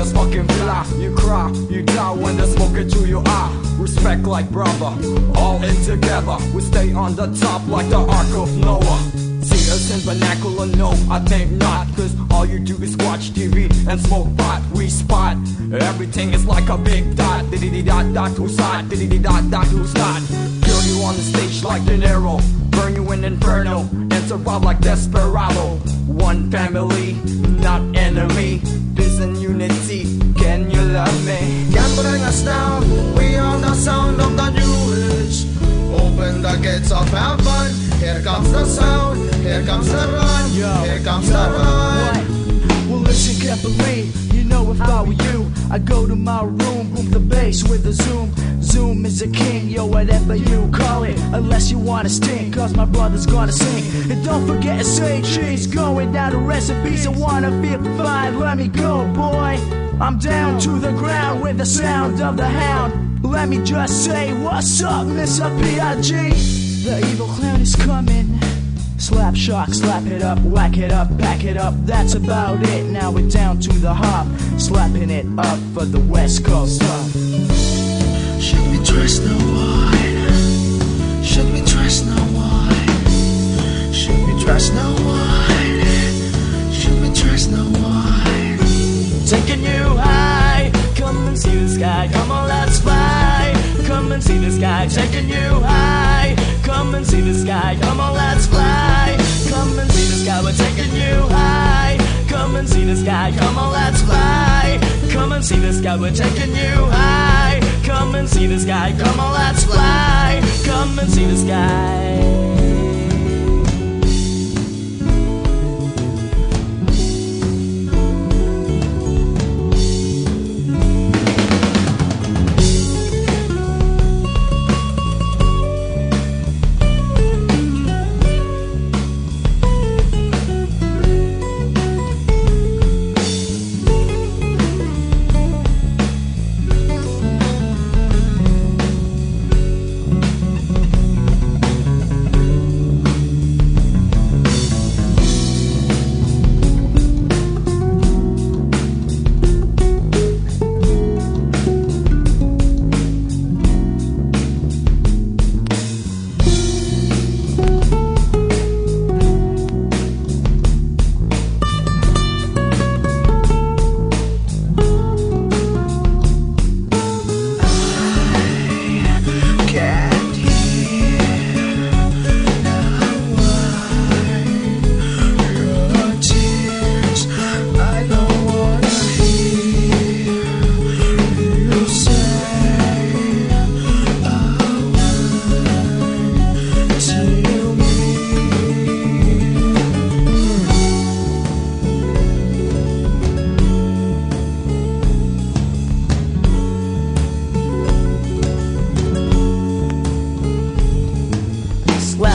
Us fucking fly. You cry, you die when the smoke into your eye. Respect like brother, all in together. We stay on the top like the Ark of Noah. See us in vernacular, no, I think not. Cause all you do is watch TV and smoke pot. We spot everything is like a big dot. Diddy dot dot who's hot, diddy dot dot who's not. Kill you on the stage like De Niro, burn you in inferno, and survive like Desperado. One family, not enemy. Peace and unity, can you love me? Can bring us down. We are the sound of the new age. Open the gates of heaven. Here comes the sound. Here comes the run. Here comes the run. Well, listen carefully. Know if I were you, I'd go to my room, boom the bass with a zoom. Zoom is a king, yo, whatever you call it. Unless you wanna sting, cause my brother's gonna sing. And don't forget to say cheese, going down to recipes. I wanna feel fine, let me go, boy. I'm down to the ground with the sound of the hound. Let me just say, what's up, Mr. P.I.G.? The evil clown is coming. Slapshock, slap it up, whack it up, pack it up. That's about it. Now we're down to the hop, slapping it up for the West Coast. Should we trust no one? Should we trust no one? Should we trust no one? Should we trust no one? Taking you high, come and see the sky. Come on, let's fly. Come and see the sky. Taking you high, come and see the sky. Come on, let's fly. And see the sky. Come on, let's fly. Come and see the sky. We're taking you high. Come and see the sky. Come on, let's fly. Come and see the sky.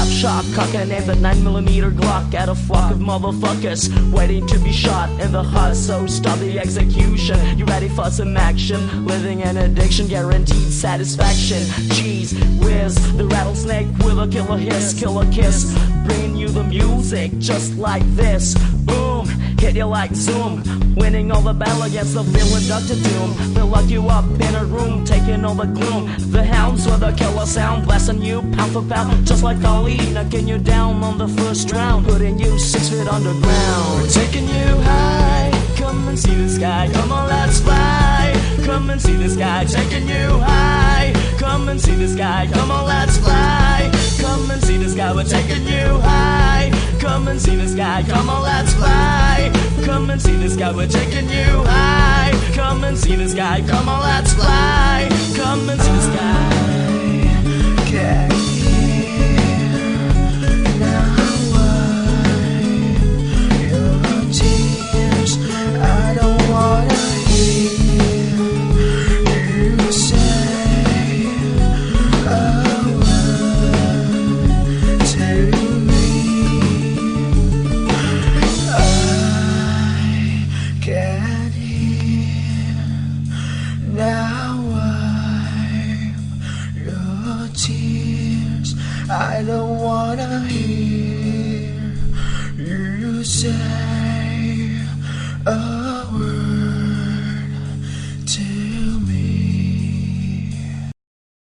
Slap shot, cocking at the 9mm Glock at a flock of motherfuckers waiting to be shot in the heart. So stop the execution. You ready for some action? Living an addiction, guaranteed satisfaction. Jeez, whiz the rattlesnake with a killer hiss, killer kiss. Bringing you the music just like this. Boom, hit you like zoom. Winning all the battle against the villain Dr. Doom. They'll lock you up in a room, taking all the gloom. The hounds with a killer sound, blasting you pound for pound, just like Ali, knocking you down on the first round, putting you six feet underground. We're taking you high, come and see the sky, come on, let's fly. Come and see the sky, taking you high. Come and see the sky, come on, let's fly. Come and see the sky, we're taking. Come and see the sky, come on, let's fly. Come and see the sky, we're taking you high. Come and see the sky, come on, let's fly. Come and see the sky. I don't wanna hear